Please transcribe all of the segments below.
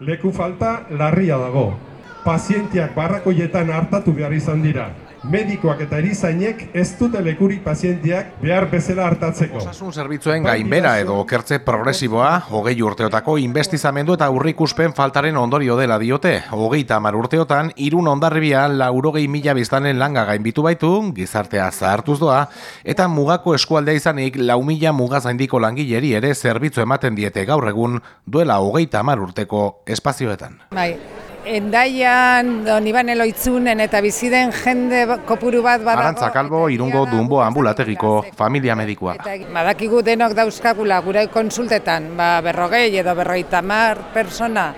Leku falta larria dago. Pazientiak barrakoietan hartatu behar izan dira. Medikoak eta erizainek ez dute lekurik pazientiak behar bezala hartatzeko. Osasun zerbitzuen gainbera edo okertze progresiboa, hogei urteotako investizamendu eta urrikuspen faltaren ondorio dela diote. Hogei tamar urteotan, irun ondarribia laurogei mila biztanen langa gainbitu baitu, gizartea zahartuz doa, eta mugako eskualdea izanik lau mila mugaz haindiko langileri ere zerbitzu ematen diete gaur egun duela hogei tamar urteko espazioetan. Bai, endaian, donibane loitzunen eta biziden jende kopuru bat badago. Arantza Kalbo, Irungo Dumbo ambulategiko familia medikua. Eta badakigu denok dauzkagula gure konsultetan, ba, berrogei edo berroita mar persona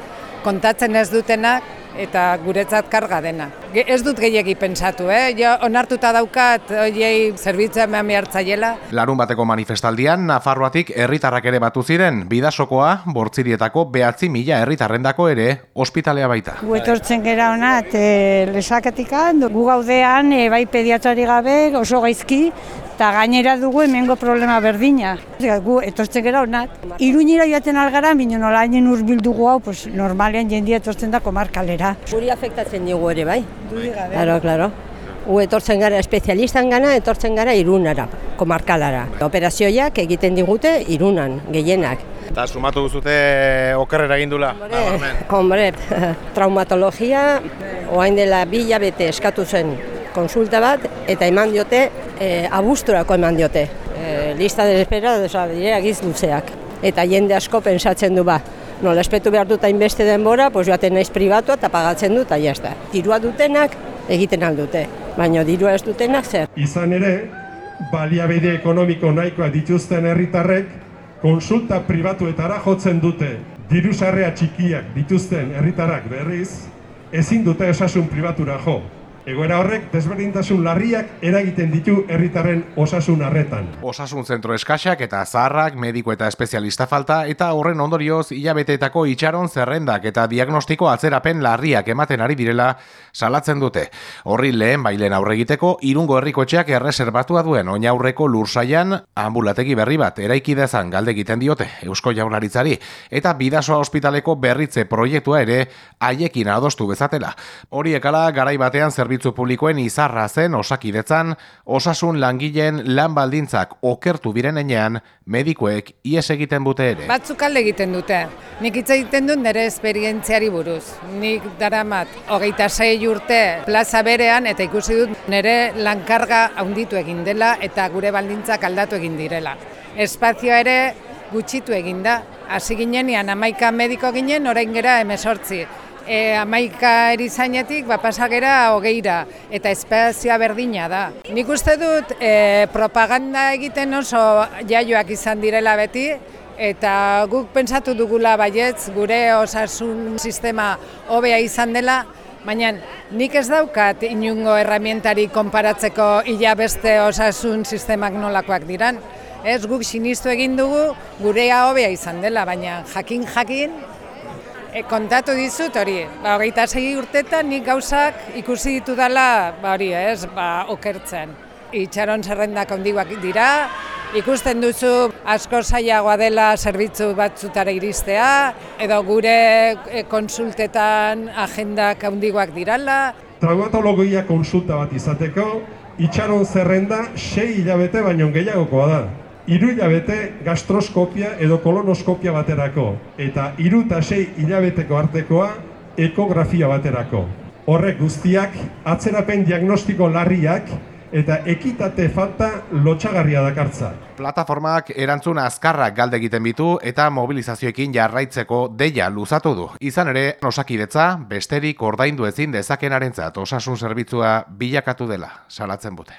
kontatzen ez dutenak eta guretzat karga dena. Ge- Ez dut gehiegi pentsatu, eh? Jo, onartuta daukat, oiei zerbitzua eman behartzaiela. Larun bateko manifestaldian, Nafarroatik herritarrak ere batu ziren, bidasokoa, bortzirietako behatzi mila herritarrendako ere, ospitalea baita. Gu etortzen gera hona, e, lesaketikan, gu gaudean, e, bai pediatrari gabe, oso gaizki, eta gainera dugu hemengo problema berdina. Gu etortzen gera hona, iruñera joaten algara, bino nola hainen urbildugu hau, pues, normalean jendia etortzen da komarkalera. Guri afektatzen digu ere, bai? Claro, claro. Gu etortzen gara espezialistan gana, etortzen gara irunara, komarkalara. Operazioak egiten digute irunan, gehienak. Eta sumatu duzute okerrera egindula. Hombre, traumatologia, oain dela bi hilabete eskatu zen konsulta bat, eta eman diote, e, abusturako eman diote. E, lista de espera, oza, dire, agiz luzeak. Eta jende asko pensatzen du ba, nola espetu behar dut hainbeste denbora, pues joaten naiz pribatua eta pagatzen dut, eta jazta. Dirua dutenak egiten aldute, baina dirua ez dutenak zer. Izan ere, baliabide ekonomiko nahikoa dituzten herritarrek konsulta pribatuetara jotzen dute. Diru sarrera txikiak dituzten herritarrak berriz, ezin dute osasun pribatura jo. Egoera horrek desberdintasun larriak eragiten ditu herritarren osasun arretan. Osasun zentro eskaxak eta zaharrak, mediko eta espezialista falta, eta horren ondorioz hilabeteetako itxaron zerrendak eta diagnostiko atzerapen larriak ematen ari direla salatzen dute. Horri lehen bailen aurregiteko irungo herrikoetxeak erreserbatua duen oina aurreko lursaian ambulategi berri bat eraiki dezan galde egiten diote Eusko Jaurlaritzari eta bidasoa ospitaleko berritze proiektua ere haiekin adostu bezatela. Horiek ala garai batean zerbitzu publikoen izarra zen osakidetzan, osasun langileen lan baldintzak okertu birenean medikuek ies egiten bute ere. Batzuk alde egiten dute. Nik hitz egiten dut nire esperientziari buruz. Nik daramat hogeita sei urte plaza berean eta ikusi dut nire lankarga handitu egin dela eta gure baldintzak aldatu egin direla. Espazioa ere gutxitu egin da. Hasi ginenean amaika mediko ginen, orain gera emesortzi. E, amaika erizainetik bapasagera hogeira eta espazioa berdina da. Nik uste dut e, propaganda egiten oso jaioak izan direla beti, eta guk pentsatu dugula baietz gure osasun sistema hobea izan dela, baina nik ez daukat inungo erramientari konparatzeko ila beste osasun sistemak nolakoak diran. Ez guk sinistu egin dugu gurea hobea izan dela, baina jakin jakin E, kontatu dizut hori, ba, hogeita segi urtetan nik gauzak ikusi ditu dela, ba, hori ez, ba, okertzen. Itxaron zerrendak ondiguak dira, ikusten duzu asko zailagoa dela zerbitzu batzutara iristea, edo gure e, konsultetan agendak handiguak dirala. Traumatologia konsulta bat izateko, itxaron zerrenda sei hilabete baino gehiagokoa da. Hiru hilabete gastroskopia edo kolonoskopia baterako, eta hiru eta sei hilabeteko artekoa ekografia baterako. Horrek guztiak atzerapen diagnostiko larriak eta ekitate falta lotxagarria dakartza. Plataformak erantzun azkarrak galde egiten bitu eta mobilizazioekin jarraitzeko deia luzatu du. Izan ere, osakidetza besterik ordaindu ezin dezakenarentzat osasun zerbitzua bilakatu dela salatzen bute.